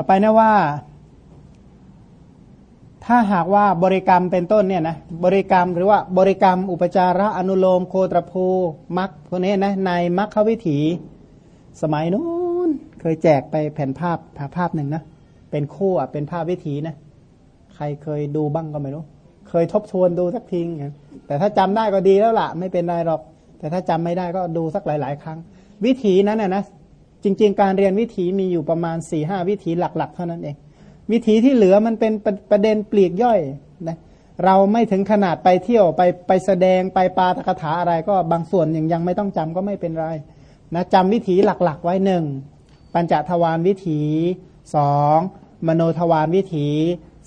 ต่อไปนะว่า ถ้าหากว่าบริกรรมเป็นต้นเนี่ยนะบริกรรมหรือว่าบริกรรม อุปจาระอนุโลมโคตรภูมักพวกนี้นะในมัคควิถี สมัยนู้นเคยแจกไปแผ่นภาพภาพหนึ่งนะเป็นคู่อะเป็นภาพวิถีนะใครเคยดูบ้างก็ไม่รู้ เคยทบทวนดูสักทีแต่ถ้าจำได้ก็ดีแล้วล่ะ ไม่เป็นไรหรอก แต่ถ้าจำไม่ได้ก็ดูสักหลาย ๆ ครั้ง วิถีนั้นนะนะ จริง ๆ การเรียนวิถีมีอยู่ประมาณ4ี่ห้าวิถีหลัก ๆ เท่านั้นเอง วิถีที่เหลือมันเป็นประเด็นปลีกย่อยนะเราไม่ถึงขนาดไปเที่ยวไปไปแสดงไปปาตกถาอะไรก็บางส่วนยังยังไม่ต้องจำก็ไม่เป็นไรนะจำวิถีหลักๆ ไว้หนึ่งปัญจทวารวิถีสองมโนทวารวิถี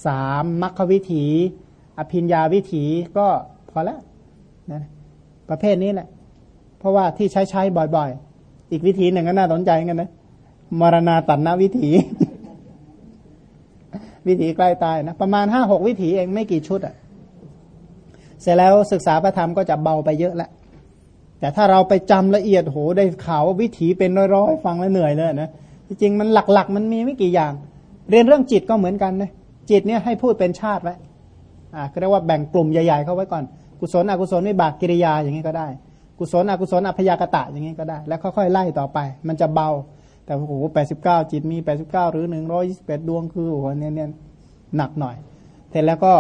สามมัคควิถี อภิญญาวิถีก็พอแล้วนะประเภทนี้แหละ เพราะว่าที่ใช้ใช้บ่อยๆ อีกวิธีหนึ่งก็น่าสนใจกันนะมรณาตันนวิถี วิถีใกล้ตายนะ ประมาณห้าหกวิถีเองไม่กี่ชุดอะ่ะ เสร็จแล้วศึกษาประธรรมก็จะเบาไปเยอะละแต่ถ้าเราไปจำละเอียดโหได้ข่าววิถีเป็นร้อยๆฟังแล้วเหนื่อยเลยนะจริงๆมันหลักๆ มันมีไม่กี่อย่าง เรียนเรื่องจิตก็เหมือนกันนะจิตเนี่ยให้พูดเป็นชาติไว้อ่าเรียกว่าแบ่งกลุ่มใหญ่ๆเข้าไว้ก่อน กุศลอกุศลวิบากกิริยาอย่างนี้ก็ได้ กุศลอกุศลอพยากตะอย่างนี้ก็ได้ แล้วค่อยๆไล่ต่อไป มันจะเบา แต่โอ้โหแปดสิบเก้าจิตมีแปดสิบเก้าหรือหนึ่งร้อยยี่สิบแปดดวงคือโอ้โหเนี่ยเนี่ยหนักหน่อย เสร็จแล้วก็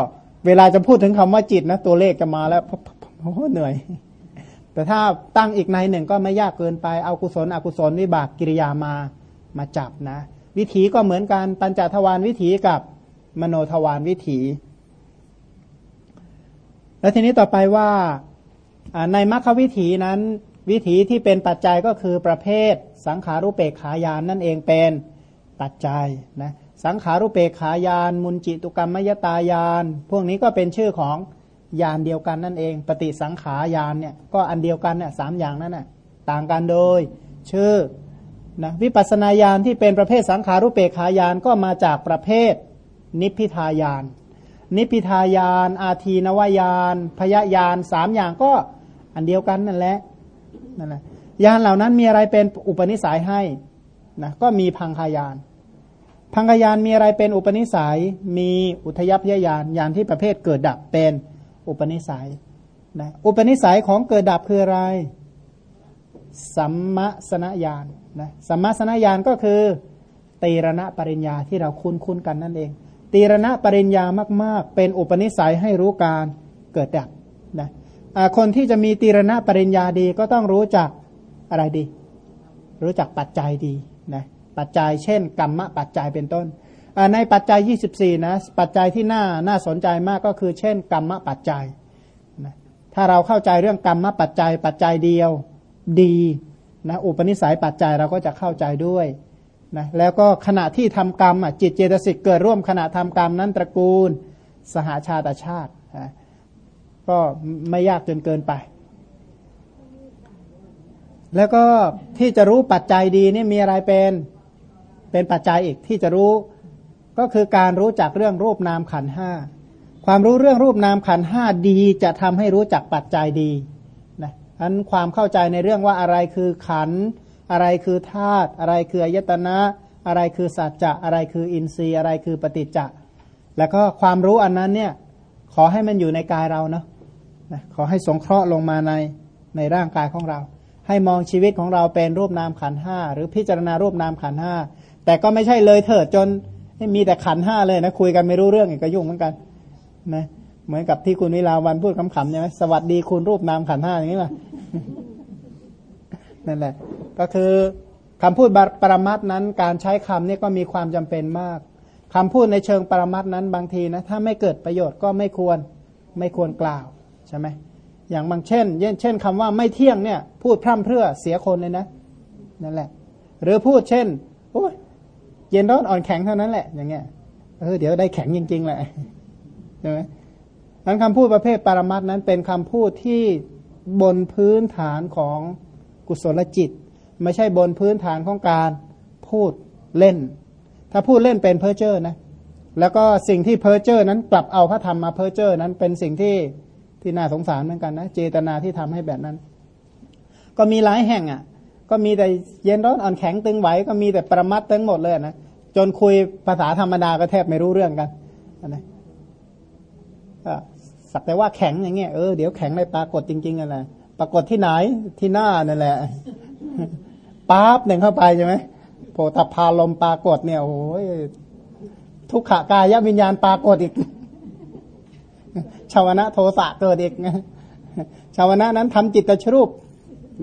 เวลาจะพูดถึงคำว่าจิตนะตัวเลขจะมาแล้วโอ้โหเหนื่อย แต่ถ้าตั้งอีกในหนึ่งก็ไม่ยากเกินไปเอากุศลอกุศลวิบากกิริยามามาจับนะ วิถีก็เหมือนกันปัญจทวารวิถีกับมโนทวารวิถี แล้วทีนี้ต่อไปว่า ในมรรควิถีนั้น วิถีที่เป็นปัจจัยก็คือประเภท สังขารุเปกขายานนั่นเองเป็นปัจจัยนะสังขารุเปกขายาน มุนจิตุกรรมมยตายาน พวกนี้ก็เป็นชื่อของยานเดียวกันนั่นเอง ปฏิสังขายานเนี่ยก็อันเดียวกันเนี่ยสามอย่างนั้นน่ะต่างกันโดย ชื่อนะวิปัสนาญาณที่เป็นประเภทสังขารุเปกขายานก็มาจากประเภทนิพพิทายาน นิพพิทายาน อาทีนวายาน พยายานสามอย่างก็ อันเดียวกันนั่นแหละนั่นแหละยานเหล่านั้นมีอะไรเป็นอุปนิสัยให้นะก็มีพังคายาน พังคายานมีอะไรเป็นอุปนิสัย มีอุทยพยายานยานที่ประเภทเกิดดับเป็นอุปนิสัยนะอุปนิสัยของเกิดดับคืออะไรสัมมสนญาณนะสัมมาสนญาณก็คือตีรณะปริญญาที่เราคุ้นคุ้นกันนั่นเองตีรณะปริญญามาก ๆ เป็นอุปนิสัยให้รู้การเกิดดับนะ คนที่จะมีตีรณะปริญญาดีก็ต้องรู้จักอะไรดี รู้จักปัจจัยดีนะปัจจัยเช่น กรรมปัจจัยเป็นต้น ในปัจจัย 24 นะ ปัจจัยที่น่าน่าสนใจมากก็คือ เช่น กรรมปัจจัยนะถ้าเราเข้าใจเรื่องกรรมปัจจัย ปัจจัยเดียวดีนะอุปนิสัยปัจจัยเราก็จะเข้าใจด้วยนะแล้วก็ขณะที่ทำกรรมอะจิตเจตสิกเกิดร่วมขณะทำกรรมนั้นตระกูล สหาชาติชาติ ก็ไม่ยากจนเกินไป แล้วก็ที่จะรู้ปัจจัยดีนี่มีอะไรเป็นเป็นปัจจัยอีกที่จะรู้ก็คือการรู้จักเรื่องรูปนามขันห้าความรู้เรื่องรูปนามขันห้าดีจะทำให้รู้จักปัจจัยดีนะอันความเข้าใจในเรื่องว่าอะไรคือขัน อะไรคือธาตุอะไรคืออายตนะ อะไรคือสัจจะอะไรคืออินทรีย์อะไรคือปฏิจจะแล้วก็ความรู้อันนั้นเนี่ยขอให้มันอยู่ในกายเราเนาะ ขอให้สงเคราะห์ลงมาในในร่างกายของเรา ให้มองชีวิตของเราเป็นรูปนามขันห้าหรือพิจารณารูปนามขันห้าแต่ก็ไม่ใช่เลยเถิดจนมีแต่ขันห้าเลยนะคุยกันไม่รู้เรื่องอีกก็ยุ่งเหมือนกันนะเหมือนกับที่คุณวิลาวันพูดคำๆใช่ไหมสวัสดีคุณรูปนามขันห้าอย่างนี้ป่ะนั่นแหละ ก็คือคำพูดปรมัตนั้น การใช้คำนี่ก็มีความจำเป็นมากคำพูดในเชิงปรมัตนั้นบางทีนะถ้าไม่เกิดประโยชน์ก็ไม่ควรไม่ควรกล่าว ใช่ไหมอย่างบางเช่นเช่นคำว่าไม่เที่ยงเนี่ย พูดพร่ำเพรื่อเสียคนเลยนะนั่นแหละ หรือพูดเช่นโอ้ยเย็นร้อนอ่อนแข็งเท่านั้นแหละ อย่างเงี้ยเออเดี๋ยวได้แข็งจริงๆแหละใช่ไหมนั้นคำพูดประเภทปรมัตนั้นเป็นคำพูดที่บนพื้นฐานของกุศลจิต ไม่ใช่บนพื้นฐานของการพูดเล่น ถ้าพูดเล่นเป็นเพอร์เจอร์นะแล้วก็สิ่งที่เพอร์เจอร์นั้นกลับเอาพระธรรมมาเพอร์เจอร์นั้นเป็นสิ่งที่ ที่น่าสงสารเหมือนกันนะ เจตนาที่ทำให้แบบนั้น ก็มีหลายแห่งอะ ก็มีแต่เย็นร้อนอ่อนแข็งตึงไหวก็มีแต่ปรมัตถ์ทั้งหมดเลยนะจนคุยภาษาธรรมดาก็แทบไม่รู้เรื่องกันนะก็สักแต่ว่าแข็งอย่างเงี้ยเออเดี๋ยวแข็งในปรากฏจริงๆอะไรปรากฏที่ไหนที่หน้านั่นแหละปั๊บหนึ่งเข้าไปใช่ไหมโพธพาลมปรากฏเนี่ยโอ้ยทุกขากายวิญญาณปรากฏอีก ชาวนะโทสะเกิดอีกชาวนะนั้นทำจิตตชรูป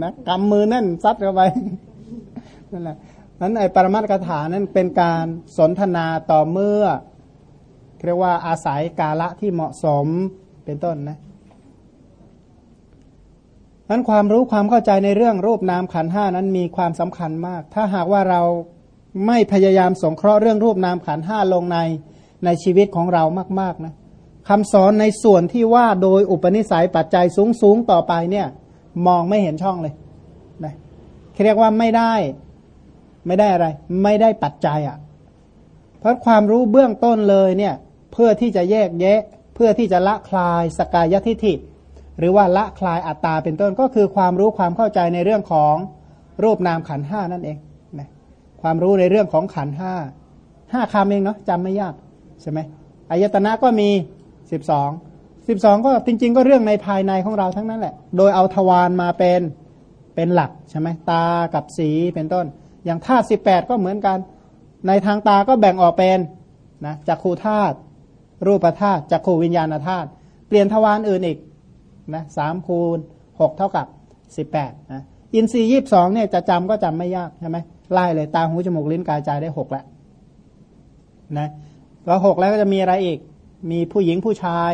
นะกำมือนั่นซัดเข้าไปนั่นแหละนั้นไอปรมาตกถานั้นเป็นการสนทนาต่อเมื่อเรียกว่าอาศัยกาละที่เหมาะสมเป็นต้นนะนั้นความรู้ความเข้าใจในเรื่องรูปนามขันห้านั้นมีความสำคัญมาก ถ้าหากว่าเราไม่พยายามสงเคราะห์เรื่องรูปนามขันห้าลงในในชีวิตของเรามากๆนะ คำสอนในส่วนที่ว่าโดยอุปนิสัยปัจจัยสูงสูงต่อไปเนี่ย มองไม่เห็นช่องเลยนะเรียกว่าไม่ได้ ไม่ได้อะไร ไม่ได้ปัจจัยอะ่ะ เพราะความรู้เบื้องต้นเลยเนี่ย เพื่อที่จะแยกแยะ เพื่อที่จะละคลายสกายทิฐิ หรือว่าละคลายอัตตาเป็นต้นก็คือความรู้ความเข้าใจในเรื่องของรูปนามขันห้านั่นเองนะความรู้ในเรื่องของขันห้าห้าคำเองเนาะจำไม่ยากใช่ไหมอายตนะก็มี สิบสองสิบสองก็จริง ๆ ก็เรื่องในภายในของเราทั้งนั้นแหละ โดยเอาทวารมาเป็นเป็นหลักใช่ไหมตากับสีเป็นต้น อย่างธาตุสิบแปดก็เหมือนกัน ในทางตาก็แบ่งออกเป็นนะจักขูธาตุรูปธาตุจักขูวิญญาณธาตุเปลี่ยนทวารอื่นอีกนะสามคูณหกเท่ากับสิบแปดนะอินทรีย์ยี่บสองเนี่ยจะจำก็จำไม่ยากใช่ไหมไล่เลยตาหูจมูกลิ้นกายใจได้หกแล้วนะก็หกแล้วก็จะมีอะไรอีก มีผู้หญิงผู้ชาย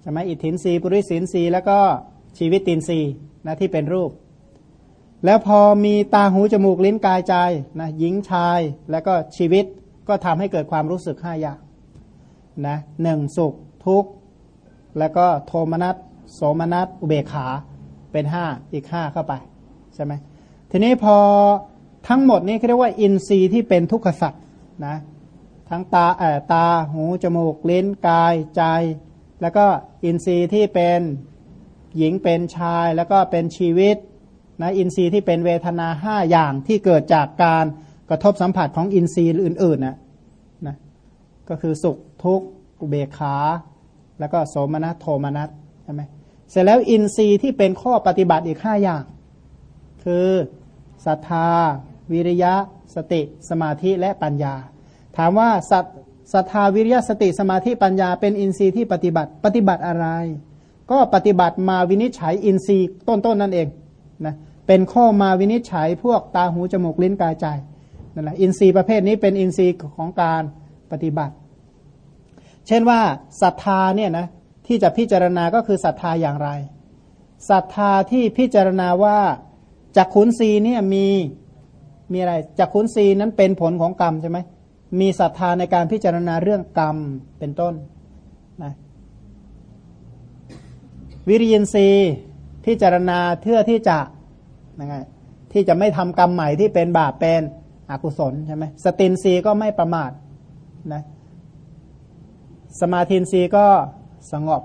ใช่ไหมอิทธินรีปุริสินรีแล้วก็ชีวิตตินรีนะที่เป็นรูป แล้วพอมีตาหูจมูกลิ้นกายใจนะหญิงชายแล้วก็ชีวิตก็ทำให้เกิดความรู้สึกห้าอย่างนะหนึ่งสุขทุกข์ แล้วก็โทมนัสโสมนัสอุเบกขาเป็นห้าอีกห้าเข้าไปใช่ไหมทีนี้พอทั้งหมดนี้เรียกว่าอินทรีย์ที่เป็นทุกขสัตว์นะ ทั้งตาเอ่อตาหูจมูกลิ้นกายใจ แล้วก็อินทรีย์ที่เป็นหญิงเป็นชาย แล้วก็เป็นชีวิตนะอินทรีย์ที่เป็นเวทนาห้าอย่างที่เกิดจากการกระทบสัมผัสของอินทรีย์อื่นๆนะนะก็คือสุขทุกข์อุเบกขา แล้วก็โสมนัสโทมนัสใช่ไหมเสร็จแล้วอินทรีย์ที่เป็นข้อปฏิบัติอีกห้าอย่าง คือศรัทธา วิริยะ สติ สมาธิและปัญญา ถามว่าสัตศรัทธาวิริยสติสมาธิปัญญาเป็นอินทรีย์ที่ปฏิบัติปฏิบัติอะไร ก็ปฏิบัติมาวินิจฉัยอินทรีย์ต้นๆนนั่นเองนะเป็นข้อมาวินิจฉัยพวกตาหูจมูกลิ้นกายใจนั่นแหละอินทรีย์ประเภทนี้เป็นอินทรีย์ของการปฏิบัติ เช่นว่าศรัทธาเนี่ยนะที่จะพิจารณาก็คือศรัทธาอย่างไรศรัทธาที่พิจารณาว่าจักขุนศีเนี่ยมีมีอะไรจักขุนศีนั้นเป็นผลของกรรมใช่ไหม มีศรัทธาในการพิจารณาเรื่องกรรมเป็นต้นนะวิริยินทรีย์พิจารณาเพื่อที่จะนะไงที่จะไม่ทำกรรมใหม่ที่เป็นบาปเป็นอกุศลใช่ไหมสตินทรีก็ไม่ประมาทนะสมาธินทรีก็สงบ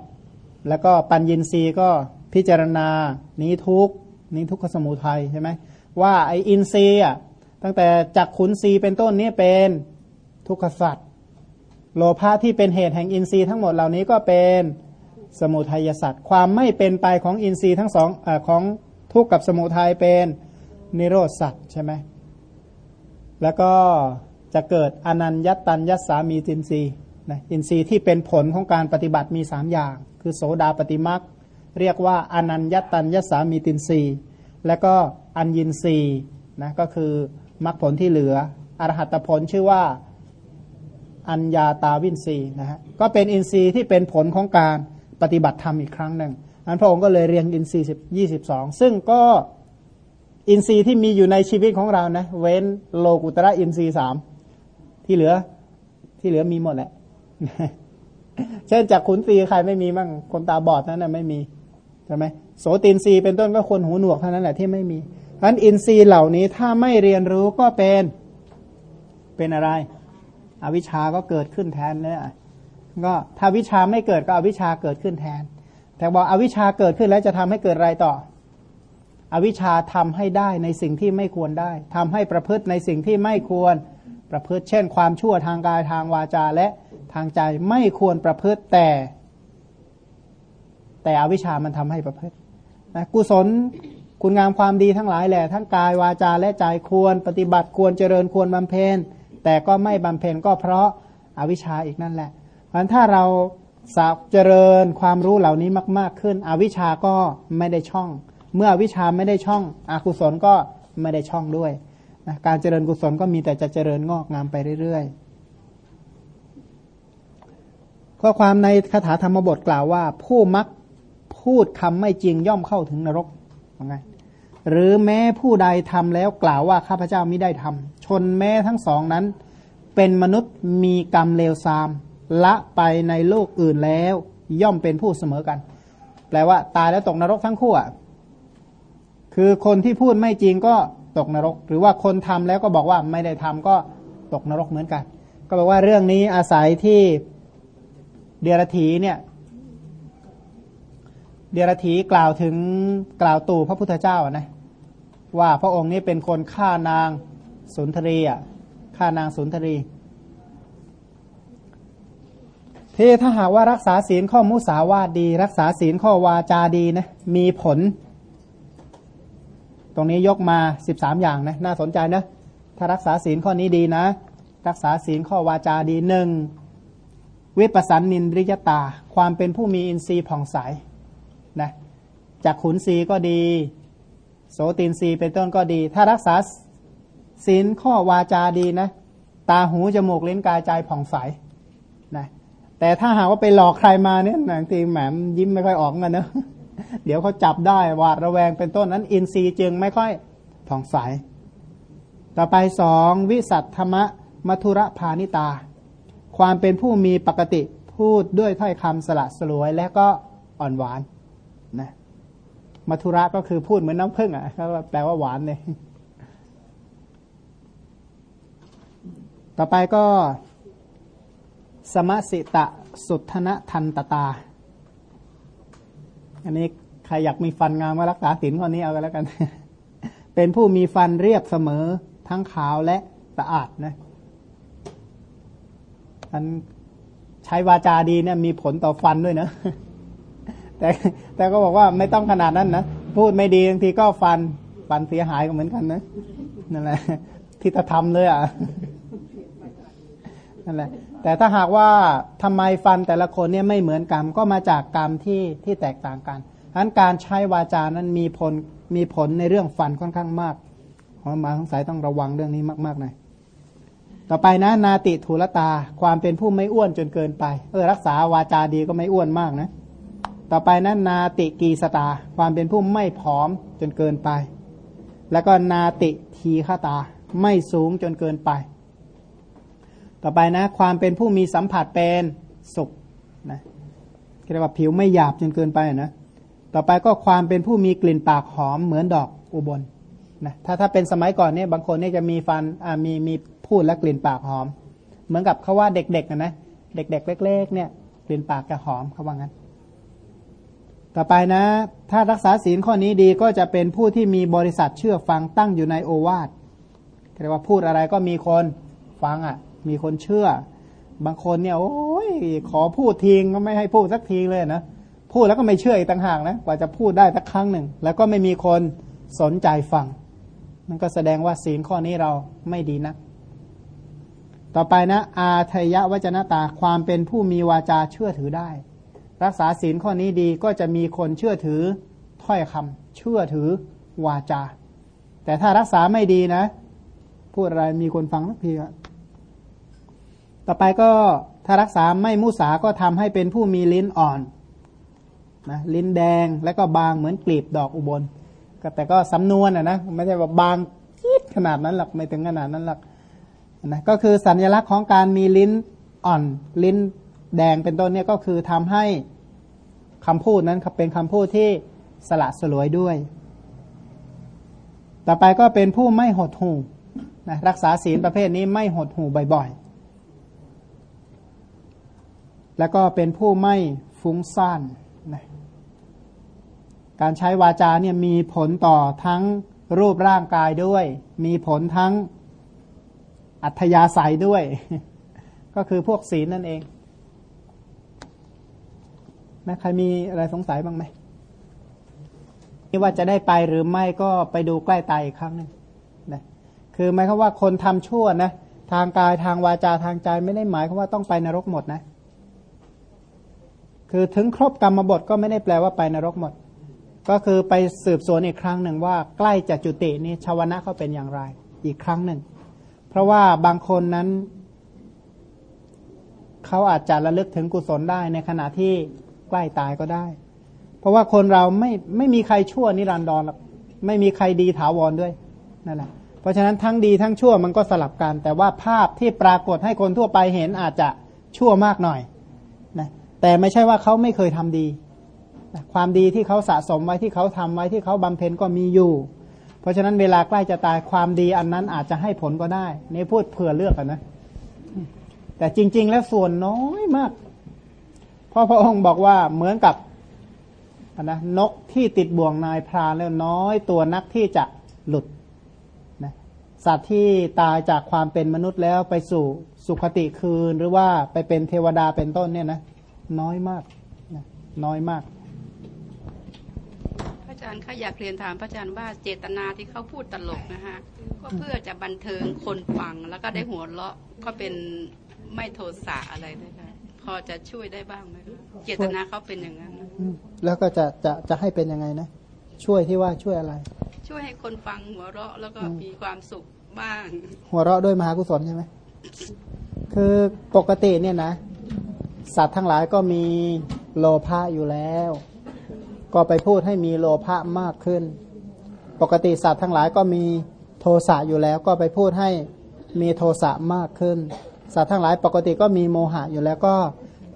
แล้วก็ปัญญินรีก็พิจารณานี้ทุกนี้ทุกขสมุทัยใช่ไหมว่าไออินทรีย์อะตั้งแต่จักขุนทรีเป็นต้นนี้เป็น ทุกขสัตว์โลภะที่เป็นเหตุแห่งอินทรีย์ทั้งหมดเหล่านี้ก็เป็นสมุทัยสัตว์ความไม่เป็นไปของอินทรีย์ทั้งสองอของทุกข์กับสมุทัยเป็นนิโรธสัตว์ใช่ไหมแล้วก็จะเกิดอนันยัตตัญยัสามีจินทรีนะอินทรีย์ที่เป็นผลของการปฏิบัติมีสามอย่าง คือโสดาปฏิมักเรียกว่าอนันยัตตัญยัสามีตินทรีย์แล้วก็อัญญินทรีย์นะก็คือมรรคผลที่เหลืออรหัตผลชื่อว่า อัญญาตาวินรีนะฮะก็เป็นอินทรีย์ที่เป็นผลของการปฏิบัติธรรมอีกครั้งหนึ่งอันพระองค์ก็เลยเรียงอินทรีย์สิบยี่สิบสองซึ่งก็อินทรีย์ที่มีอยู่ในชีวิตของเรานะ เว้นโลกุตระอินทรีย์สามที่เหลือที่เหลือมีหมดแหละเช่นจากขุนตีใครไม่มีมั่งคนตาบอดนั้นนะไม่มีใช่ไหมโสตินทรีย์เป็นต้นก็คนหูหนวกเท่านั้นแหละที่ไม่มีเพราะนั้นอินทรีย์เหล่านี้ถ้าไม่เรียนรู้ก็เป็นเป็นอะไร อวิชาก็เกิดขึ้นแทนเนี่ยก็ถ้าวิชาไม่เกิดก็อวิชาเกิดขึ้นแทน แต่บอกอวิชาเกิดขึ้นแล้วจะทำให้เกิดอะไรต่อ อวิชาทำให้ได้ในสิ่งที่ไม่ควรได้ทำให้ประพฤติในสิ่งที่ไม่ควรประพฤติ เช่น ความชั่วทางกายทางวาจาและทางใจไม่ควรประพฤติแต่ แต่อวิชามันทำให้ประพฤตินะกุศลคุณงามความดีทั้งหลายแหละทั้งกายวาจาและใจควร ปฏิบัติควรเจริญควรบำเพ็ญ แต่ก็ไม่บำเพ็ญก็เพราะอาวิชชาอีกนั่นแหละเพราะถ้าเราสับเจริญความรู้เหล่านี้มาก ๆ ขึ้น อวิชาก็ไม่ได้ช่อง เมื่ออวิชาไม่ได้ช่อง อกุศลก็ไม่ได้ช่องด้วยนะการเจริญกุศลก็มีแต่จะเจริญงอกงามไปเรื่อยๆ ข้อความในคาถาธรรมบทกล่าวว่า ผู้มักพูดคำไม่จริงย่อมเข้าถึงนรกว่าไงหรือแม้ผู้ใดทำแล้วกล่าวว่าข้าพเจ้าไม่ได้ทำ นแม้ทั้งสองนั้น เป็นมนุษย์มีกรรมเลวทราม ละไปในโลกอื่นแล้ว ย่อมเป็นผู้เสมอกัน แปลว่า ตายแล้วตกนรกทั้งคู่อะคือคนที่พูดไม่จริงก็ตกนรก หรือว่าคนทำแล้วก็บอกว่าไม่ได้ทำก็ตกนรกเหมือนกัน ก็บอกว่าเรื่องนี้อาศัยที่เดียรถีเนี่ยเดียรถีกล่าวถึงกล่าวตู่พระพุทธเจ้านะว่าพระองค์นี้เป็นคนฆ่านาง สุนทรีอะฆ่านางสุนทรีที่ถ้าหากว่ารักษาศีลข้อมุสาวาดี รักษาศีลข้อวาจาดีนะมีผล ตรงนี้ยกมาสิบสามอย่างนะน่าสนใจนะถ้ารักษาศีลข้อนี้ดีนะ รักษาศีลข้อวาจาดีหนึ่งวิปัสสนนินริยตา ความเป็นผู้มีอินทรีย์ผ่องใสนะจากขุนศีก็ดี โสตินรีเป็นต้นก็ดี ถ้ารักษา ศีลข้อวาจาดีนะ ตาหูจมูกลิ้นกายใจผ่องใสนะแต่ถ้าหากว่าไปหลอกใครมาเนี่ยบางทีแหมยิ้มไม่ค่อยออกกันเนะเดี๋ยวเขาจับได้หวาดระแวงเป็นต้นนั้น อินทรีย์จึงไม่ค่อยผ่องใส ต่อไปสองวิสัทธรรมมัทุระพานิตา ความเป็นผู้มีปกติพูดด้วยถ้อยคำสละสลวยและก็อ่อนหวานนะมัทุระก็คือพูดเหมือนน้ำผึ้งอะแปลว่าหวานเลย ต่อไปก็สมสิตะสุทธนทันตตา อันนี้ใครอยากมีฟันงามมารักษาศีลข้อนี้เอากันแล้วกัน เป็นผู้มีฟันเรียบเสมอทั้งขาวและสะอาดนะอันใช้วาจาดีเนี่ยมีผลต่อฟันด้วยนะ แต่แต่ก็บอกว่าไม่ต้องขนาดนั้นนะ พูดไม่ดีบางทีก็ฟัน ฟันเสียหายก็เหมือนกันนะ นั่นแหละที่จะทำเลยอะ นั่นแหละ แต่ถ้าหากว่าทำไมฟันแต่ละคนเนี่ยไม่เหมือนกันก็มาจากกรรมที่ที่แตกต่างกันฉะนั้นการใช้วาจานั้นมีผลมีผลในเรื่องฟันค่อนข้างมากขอมาสงสัยต้องระวังเรื่องนี้มากๆหน่อยต่อไปนะ นาติทุลตาความเป็นผู้ไม่อ้วนจนเกินไป เออรักษาวาจาดีก็ไม่อ้วนมากนะ ต่อไปนั้นนาติกีสตา ความเป็นผู้ไม่ผอมจนเกินไป แล้วก็นาติทีฆาตา ไม่สูงจนเกินไป ต่อไปนะ ความเป็นผู้มีสัมผัสเป็นสุขนะเรียกว่าผิวไม่หยาบจนเกินไปนะ ต่อไปก็ความเป็นผู้มีกลิ่นปากหอมเหมือนดอกอุบลนะถ้าถ้าเป็นสมัยก่อนเนี่ยบางคนเนี่ยจะมีฟันอ่ามีมีพูดและกลิ่นปากหอม เหมือนกับเขาว่าเด็กๆนะนะเด็ก ๆ เล็ก ๆ เนี่ยกลิ่นปากจะหอมเขาว่างั้น ต่อไปนะ ถ้ารักษาศีลข้อนี้ดีก็จะเป็นผู้ที่มีบริษัทเชื่อฟังตั้งอยู่ในโอวาทเรียกว่าพูดอะไรก็มีคนฟังอะ มีคนเชื่อ บางคนเนี่ย โอ้ยขอพูดทิ้งก็ไม่ให้พูดสักทีเลยนะพูดแล้วก็ไม่เชื่ออีกต่างหากนะกว่าจะพูดได้สักครั้งหนึ่ง แล้วก็ไม่มีคนสนใจฟังมันก็แสดงว่าศีลข้อนี้เราไม่ดีนะต่อไปนะ อาทยะวจนะตาความเป็นผู้มีวาจาเชื่อถือได้ รักษาศีลข้อนี้ดีก็จะมีคนเชื่อถือถ้อยคำเชื่อถือวาจา แต่ถ้ารักษาไม่ดีนะ พูดอะไรมีคนฟังสักที ต่อไปก็ถ้ารักษาไม่มุสาก็ทำให้เป็นผู้มีลิ้นอ่อนนะลิ้นแดงและก็บางเหมือนกลีบดอกอุบลแต่ก็สำนวนอะนะไม่ใช่ว่าบางคิดขนาดนั้นหรอกไม่ถึงขนาดนั้นหรอกนะก็คือสัญลักษณ์ของการมีลิ้นอ่อนลิ้นแดงเป็นต้นเนี่ยก็คือทำให้คำพูดนั้นเป็นคำพูดที่สละสลวยด้วย ต่อไปก็เป็นผู้ไม่หดหูนะรักษาศีลประเภทนี้ไม่หดหูบ่อยๆ แล้วก็เป็นผู้ไม่ฟุ้งซ่านนะการใช้วาจาเนี่ยมีผลต่อทั้งรูปร่างกายด้วย มีผลทั้งอัธยาศัยด้วย ก็คือพวกศีลนั่นเองนะใครมีอะไรสงสัยบ้างไหมนี่ว่าจะได้ไปหรือไม่ก็ไปดูใกล้ตายอีกครั้งนึงนะคือหมายความว่าคนทำชั่วนะทางกายทางวาจาทางใจไม่ได้หมายความว่าต้องไปนรกหมดนะ คือถึงครบกรรมบทก็ไม่ได้แปลว่าไปนรกหมด ก็คือไปสืบสวนอีกครั้งหนึ่งว่าใกล้จะจุตินี้ชาวนะเขาเป็นอย่างไร อีกครั้งหนึ่ง เพราะว่าบางคนนั้นเขาอาจจะระลึกถึงกุศลได้ในขณะที่ใกล้ตายก็ได้ เพราะว่าคนเราไม่ไม่มีใครชั่วนิรันดรหรอกไม่มีใครดีถาวรด้วยนั่นแหละเพราะฉะนั้นทั้งดีทั้งชั่วมันก็สลับกัน แต่ว่าภาพที่ปรากฏให้คนทั่วไปเห็นอาจจะชั่วมากหน่อย แต่ไม่ใช่ว่าเขาไม่เคยทำดี ความดีที่เขาสะสมไว้ที่เขาทำไว้ที่เขาบำเพ็ญก็มีอยู่ เพราะฉะนั้นเวลาใกล้จะตายความดีอันนั้นอาจจะให้ผลก็ได้นี่พูดเผื่อเลือกกันนะ แต่จริง ๆ แล้วส่วนน้อยมากพราะพระองค์บอกว่าเหมือนกับนะนกที่ติดบ่วงนายพรานแล้วน้อยตัวนักที่จะหลุดนะสัตว์ที่ตายจากความเป็นมนุษย์แล้วไปสู่สุคติคืน หรือว่าไปเป็นเทวดาเป็นต้นเนี่ยนะ น้อยมากนะน้อยมากพระอาจารย์ข้าอยากเรียนถามพระอาจารย์ว่าเจตนาที่เขาพูดตลกนะฮะก็เพื่อจะบันเทิงคนฟังแล้วก็ได้หัวเราะก็เป็นไม่โทสะอะไรเลยค่ะพอจะช่วยได้บ้างไหมคะเจตนาเขาเป็นอย่างนั้นนะอืมแล้วก็จะจะจะให้เป็นยังไงนะ ช่วยที่ว่าช่วยอะไร ช่วยให้คนฟังหัวเราะแล้วก็มีความสุขบ้าง หัวเราะด้วยมหากุศลใช่ไหมคือปกติเนี่ยนะ สัตว์ทั้งหลายก็มีโลภะอยู่แล้ว ก็ไปพูดให้มีโลภะมากขึ้น ปกติสัตว์ทั้งหลายก็มีโทสะอยู่แล้ว ก็ไปพูดให้มีโทสะมากขึ้น สัตว์ทั้งหลายปกติก็มีโมหะอยู่แล้วก็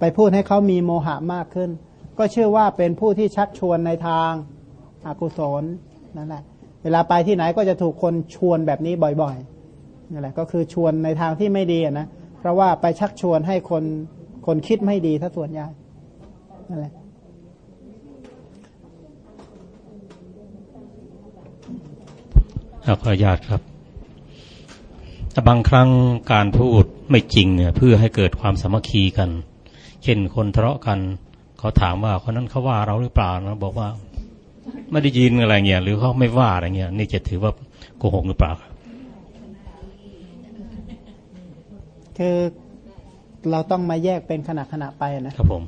ไปพูดให้เขามีโมหะมากขึ้น ก็เชื่อว่าเป็นผู้ที่ชักชวนในทางอากุศลนั่นแหละเวลาไปที่ไหนก็จะถูกคนชวนแบบนี้บ่อยๆนั่นแหละก็คือชวนในทางที่ไม่ดีนะเพราะว่าไปชักชวนให้คน คนคิดไม่ดีถ้าส่วนใหญ่นั่นแหละครับขออนุญาตครับ แต่บางครั้งการพูดไม่จริงเนี่ย เพื่อให้เกิดความสามัคคีกัน เช่นคนทะเลาะกัน เขาถามว่าคนนั้นเขาว่าเราหรือเปล่าเราบอกว่า ไม่ได้ยินอะไรเงี้ยหรือเขาไม่ว่าอะไรเงี้ยนี่จะถือว่าโกหกหรือเปล่าครับคือ เราต้องมาแยกเป็นขณะขณะไปนะครับผม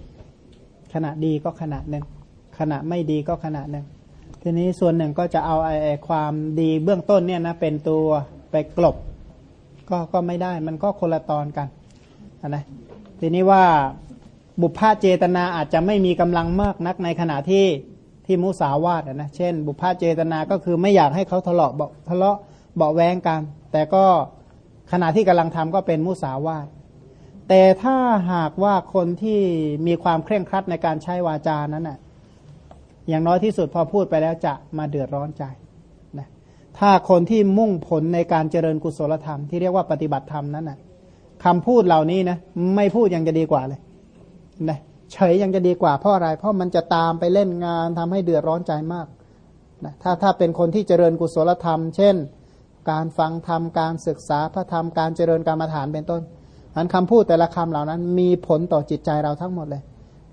ขณะดีก็ขณะหนึ่งขณะไม่ดีก็ขณะหนึ่งทีนี้ส่วนหนึ่งก็จะเอาไอ้ไอ้ความดีเบื้องต้นเนี่ยนะเป็นตัวไปกลบ ก็ก็ไม่ได้ มันก็คนละตอนกันอะนะทีนี้ว่าบุพพาเจตนาอาจจะไม่มีกำลังมากนักในขณะที่ที่มุสาวาทอะนะเช่น บุพพาเจตนาก็คือไม่อยากให้เขาทะเลาะเบาทะเลาะเบาะแวงกัน แต่ก็ขณะที่กำลังทำก็เป็นมุสาวาท แต่ถ้าหากว่าคนที่มีความเคร่งครัดในการใช้วาจานั้นน่ะ อย่างน้อยที่สุดพอพูดไปแล้วจะมาเดือดร้อนใจนะถ้าคนที่มุ่งผลในการเจริญกุศลธรรมที่เรียกว่าปฏิบัติธรรมนั้นน่ะคำพูดเหล่านี้นะไม่พูดยังจะดีกว่าเลยนะเฉยยังจะดีกว่าเพราะอะไร เพราะมันจะตามไปเล่นงานทำให้เดือดร้อนใจมากนะถ้าถ้าเป็นคนที่เจริญกุศลธรรม เช่น การฟังธรรมการศึกษาพระธรรมการเจริญกรรมฐานเป็นต้น อันคำพูดแต่ละคำเหล่านั้น มีผลต่อจิตใจเราทั้งหมดเลย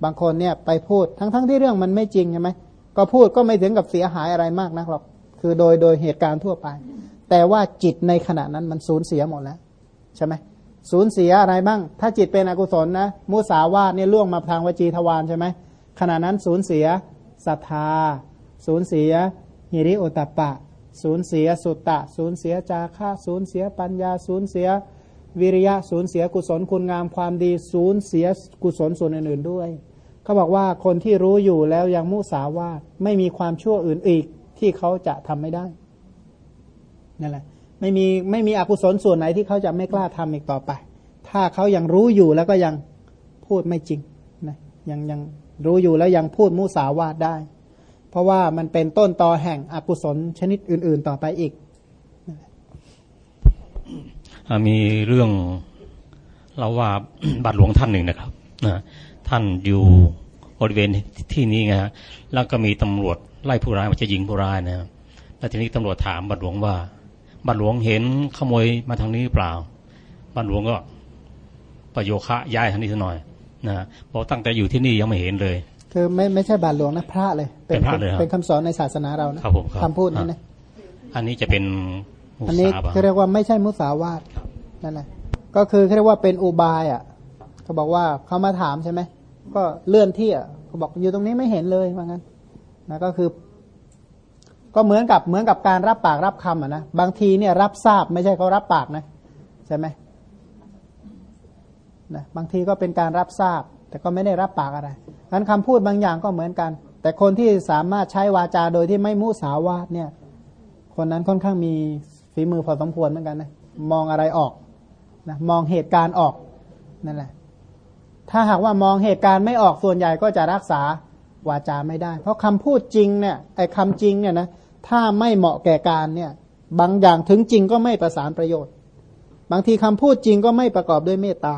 บางคนเนี่ยไปพูดทั้งๆทที่เรื่องมันไม่จริงใช่ไหมก็พูดก็ไม่ถึงกับเสียหายอะไรมากนักหรอก คือโดยโดยเหตุการณ์ทั่วไป แต่ว่าจิตในขณะนั้นมันสูญเสียหมดแล้วใช่ไหมสูญเสียอะไรบ้าง ถ้าจิตเป็นอกุศลนะ มุสาวาทเนี่ยล่วงมาทางวจีทวารใช่ไหมขณะนั้นสูญเสียศรัทธา สูญเสียหิริโอตตปปะ สูญเสียสุตตะ สูญเสียจาคะสูญเสียปัญญา สูญเสีย วิริยะสูญเสียกุศลคุณงามความดีสูญเสียกุศลส่วนอื่นๆด้วย เขาบอกว่าคนที่รู้อยู่แล้วยังมุสาวาทไม่มีความชั่วอื่นอีกที่เขาจะทำไม่ได้นั่นแหละไม่มีไม่มีอกุศลส่วนไหนที่เขาจะไม่กล้าทำอีกต่อไป ถ้าเขายังรู้อยู่แล้วก็ยังพูดไม่จริงนะยังยังรู้อยู่แล้วยังพูดมุสาวาทได้ เพราะว่ามันเป็นต้นตอแห่งอกุศลชนิดอื่น ๆ ต่อไปอีก มีเรื่องเราว่าบาทหลวงท่านหนึ่งนะครับนะท่านอยู่บริเวณที่นี้ไงฮะแล้วก็มีตำรวจไล่ผู้ร้ายมาจะยิงผู้ร้ายนะครับแล้วทีนี้ตำรวจถามบาทหลวงว่าบาทหลวงเห็นขโมยมาทางนี้หรือเปล่าบ้านหลวงก็ประโยคะย้ายทางนี้สักหน่อยนะเพราะตั้งแต่อยู่ที่นี่ยังไม่เห็นเลย คือไม่ไม่ใช่บาทหลวงนะพระเลย เป็นพระเลยครับเป็นคำสอนในศาสนาเรานะครับผมครับคำพูดนี้นะอันนี้จะเป็นมุ อันนี้สาบะเขาเรียกว่าไม่ใช่มุสาวาทนั่นแหละก็คือเขาเรียกว่าเป็นอุบายอะเขาบอกว่าเขามาถามใช่ไหมก็เลื่อนที่อะเขาบอกอยู่ตรงนี้ไม่เห็นเลยว่างั้นนะก็คือ ก็เหมือนกับเหมือนกับการรับปากรับคำอะนะบางทีเนี่ยรับทราบไม่ใช่เขารับปากนะใช่ไหมนะบางทีก็เป็นการรับทราบ แต่ก็ไม่ได้รับปากอะไรนั้นคำพูดบางอย่างก็เหมือนกัน แต่คนที่สามารถใช้วาจาโดยที่ไม่มุสาวาทเนี่ย คนนั้นค่อนข้างมี ฝีมือพอสมควรเหมือนกันนะมองอะไรออกนะมองเหตุการณ์ออกนั่นแหละ ถ้าหากว่ามองเหตุการณ์ไม่ออกส่วนใหญ่ก็จะรักษาวาจาไม่ได้ เพราะคำพูดจริงเนี่ยไอ้คำจริงเนี่ยนะถ้าไม่เหมาะแก่การเนี่ย บางอย่างถึงจริงก็ไม่ประสานประโยชน์ บางทีคำพูดจริงก็ไม่ประกอบด้วยเมตตา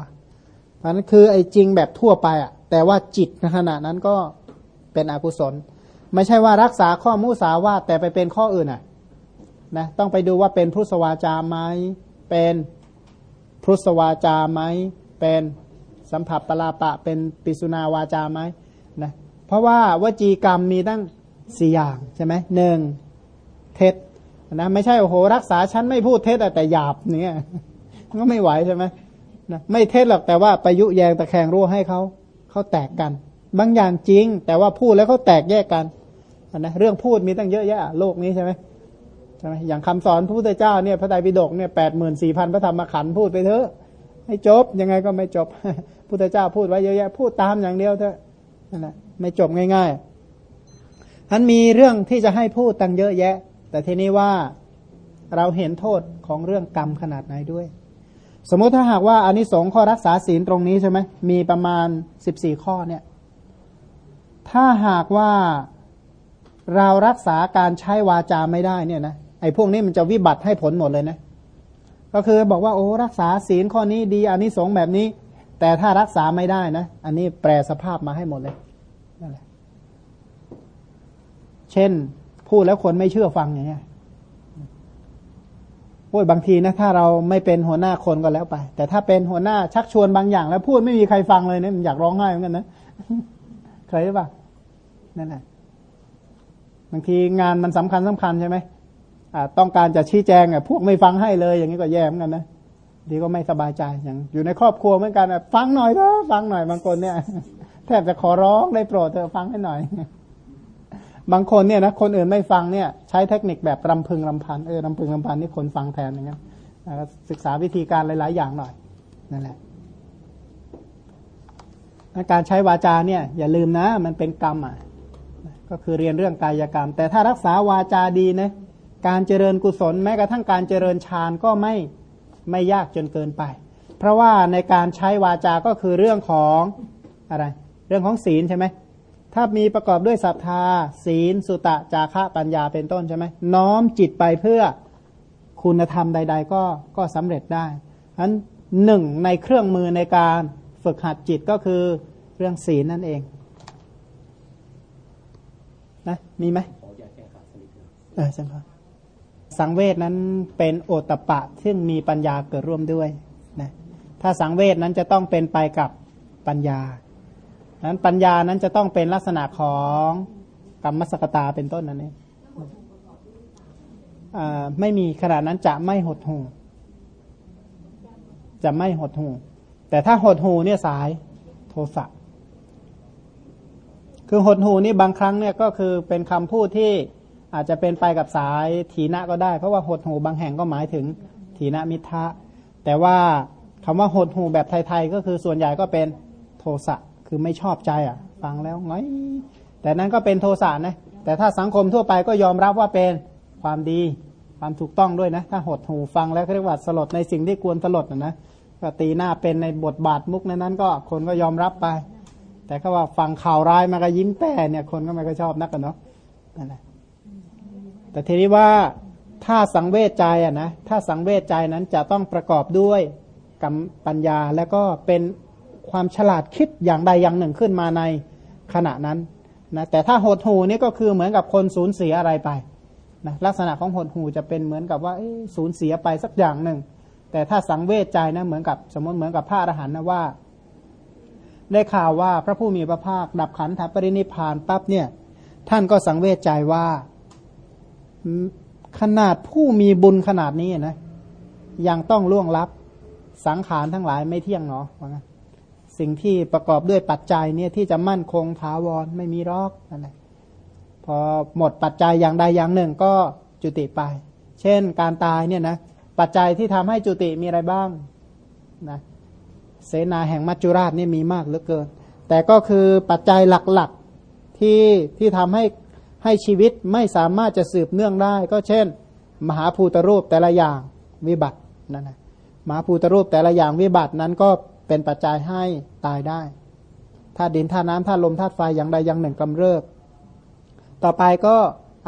เพราะนั้นคือไอ้จริงแบบทั่วไปอะ่ะ แต่ว่าจิตในขณะนั้นก็เป็นอกุศล ไม่ใช่ว่ารักษาข้อมุสาวาแต่ไปเป็นข้ออื่นอะ นะต้องไปดูว่าเป็นพุทธวาจาไหมเป็นพุทธวาจาไหมเป็นสัมผัสปลาปะ เป็นปิสุนาวาจาไหมนะเพราะว่าวจีกรรมมีตั้งสี่อย่างใช่ไหมหนึ่งเท็จนะไม่ใช่โอ้โหรักษาฉันไม่พูดเท็จแต่หยาบเนี่ยก็ไม่ไหวใช่ไหมนะไม่เท็จหรอกแต่ว่าไปยุแยงตะแคงรั่วให้เขาเขาแตกกัน บางอย่างจริง แต่ว่าพูดแล้วเขาแตกแยกกันนะเรื่องพูดมีตั้งเยอะแยะโลกนี้ใช่ไหม ใช่ไหมอย่างคำสอนพระพุทธเจ้าเนี่ยพระไตรปิฎกเนี่ยแปดหมื่นสี่พันพระธรรมขันธ์พูดไปเถอะไม่จบยังไงก็ไม่จบพุทธเจ้าพูดไว้เยอะแยะพูดตามอย่างเดียวเถอะนั่นแหละไม่จบง่ายๆท่านมีเรื่องที่จะให้พูดตั้งเยอะแยะ แต่ทีนี้ว่าเราเห็นโทษของเรื่องกรรมขนาดไหนด้วย สมมุติถ้าหากว่าอานิสงส์ข้อรักษาศีลตรงนี้ใช่ไหมมีประมาณสิบสี่ข้อเนี่ย ถ้าหากว่าเรารักษาการใช้วาจาไม่ได้เนี่ยนะ อ้พวกนี้มันจะวิบัติให้ผลหมดเลยนะ ก็คือบอกว่าโอ้รักษาศีลข้อนี้ดีอานิสงส์แบบนี้ แต่ถ้ารักษาไม่ได้นะ อันนี้แปลสภาพมาให้หมดเลยนั่นแหละเช่นพูดแล้วคนไม่เชื่อฟังอย่างเงี้ยโอ้ยบางทีนะถ้าเราไม่เป็นหัวหน้าคนก็แล้วไป แต่ถ้าเป็นหัวหน้าชักชวนบางอย่าง แล้วพูดไม่มีใครฟังเลยเนี่ยมันอยากร้องไห้เหมือนกันนะเคยหรือเปล่านั่นแหละบางทีงานมันสำคัญสำคัญใช่ไหม ต้องการจะชี้แจงอะพวกไม่ฟังให้เลย อย่างนี้ก็แย่เหมือนกันนะดีก็ไม่สบายใจอย่าง อยู่ในครอบครัวเหมือนกันฟังหน่อยเถอะฟังหน่อยบางคนเนี่ย แทบจะขอร้องได้โปรดเธอฟังให้หน่อย บางคนเนี่ยนะคนอื่นไม่ฟังเนี่ย ใช้เทคนิคแบบรำพึงรำพันเออรำพึงรำพันนี่คนฟังแทนอย่างเงี้ยศึกษาวิธีการหลาย ๆ อย่างหน่อยนั่นแหละการใช้วาจาเนี่ย อย่าลืมนะ มันเป็นกรรมอะก็คือเรียนเรื่องกายกรรม แต่ถ้ารักษาวาจาดีนะ การเจริญกุศลแม้กระทั่งการเจริญฌานก็ไม่ไม่ยากจนเกินไป เพราะว่าในการใช้วาจาก็คือเรื่องของอะไร เรื่องของศีลใช่ไหมถ้ามีประกอบด้วยศรัทธา ศีล สุตะ จาระปัญญาเป็นต้นใช่ไหมน้อมจิตไปเพื่อคุณธรรมใด ๆ ก็ก็สำเร็จได้ฉะนั้นหนึ่งในเครื่องมือในการฝึกหัดจิตก็คือเรื่องศีลนั่นเองนะมีไหมเออใช่ครับ สังเวชนั้นเป็นโอตปะซึ่งมีปัญญาเกิดร่วมด้วยนะถ้าสังเวชนั้นจะต้องเป็นไปกับปัญญานั้นปัญญานั้นจะต้องเป็นลักษณะของกรรมสกตาเป็นต้นนั่นเองไม่มีขนาดนั้นจะไม่หดหูจะไม่หดหูแต่ถ้าหดหูเนี่ยสายโทสะคือหดหูนี่บางครั้งเนี่ยก็คือเป็นคำพูดที่ อาจจะเป็นไปกับสายถีนะก็ได้ เพราะว่าหดหูบางแห่งก็หมายถึงถีนะมิทะ แต่ว่าคำว่าหดหูแบบไทยๆก็คือส่วนใหญ่ก็เป็นโทสะคือไม่ชอบใจอะ ฟังแล้วไงแต่นั้นก็เป็นโทสะนะแต่ถ้าสังคมทั่วไปก็ยอมรับว่าเป็นความดีความถูกต้องด้วยนะ ถ้าหดหูฟังแล้วเรียกว่าสลดในสิ่งที่ควรสลดนะนะก็ตีหน้าเป็นในบทบาทมุกในนั้นก็คนก็ยอมรับไป แต่ก็ว่าฟังข่าวร้ายมาก็ยิ้มแป้เนี่ยคนก็ไม่ก็ชอบนักกันเนาะนั่นแหละ แต่ทีนี้ว่าถ้าสังเวชใจอะนะถ้าสังเวชใจนั้นจะต้องประกอบด้วยกรรมปัญญาแล้วก็เป็นความฉลาดคิดอย่างใดอย่างหนึ่งขึ้นมาในขณะนั้นนะแต่ถ้าหดหูนี่ก็คือเหมือนกับคนสูญเสียอะไรไปนะลักษณะของหดหูจะเป็นเหมือนกับว่าสูญเสียไปสักอย่างหนึ่งแแต่ถ้าสังเวชใจนะเหมือนกับสมมติเหมือนกับพระอรหันต์นะว่า ได้ข่าวว่าพระผู้มีพระภาคดับขันธปรินิพานปั๊บเนี่ย ท่านก็สังเวชใจว่า ขนาดผู้มีบุญขนาดนี้นะยังต้องล่วงลับสังขารทั้งหลายไม่เที่ยงเนาะว่างั้นสิ่งที่ประกอบด้วยปัจจัยเนี่ยที่จะมั่นคงถาวรไม่มีรอกนั่นแหละพอหมดปัจจัยอย่างใดอย่างหนึ่งก็จุติไป เช่นการตายเนี่ยนะปัจจัยที่ทำให้จุติมีอะไรบ้างนะเสนาแห่งมัจจุราชนี่มีมากเหลือเกิน แต่ก็คือปัจจัยหลักๆที่ที่ทำให้ ให้ชีวิตไม่สามารถจะสืบเนื่องได้ ก็เช่น มหาภูตรูปแต่ละอย่างวิบัตินั่นนะมหาภูตรูปแต่ละอย่างวิบัตินั้นก็เป็นปัจจัยให้ตายได้ธาตุดินธาตุน้ำธาตุลมธาตุไฟอย่างใดอย่างหนึ่งกำเริบ ต่อไปก็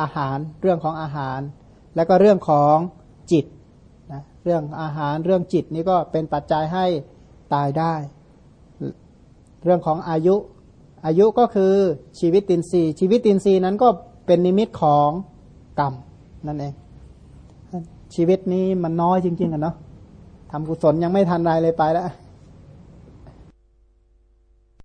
อาหารเรื่องของอาหาร แล้วก็เรื่องของจิตนะเรื่องอาหารเรื่องจิตนี่ก็เป็นปัจจัยให้ตายได้ เรื่องของอายุ อายุก็คือชีวิตตินรีชีวิตตินรีนั้นก็เป็นนิมิตของกรรมนั่นเองชีวิตนี้มันน้อยจริงๆอะเนาะทำกุศลยังไม่ทันไรเลยไปแล้ว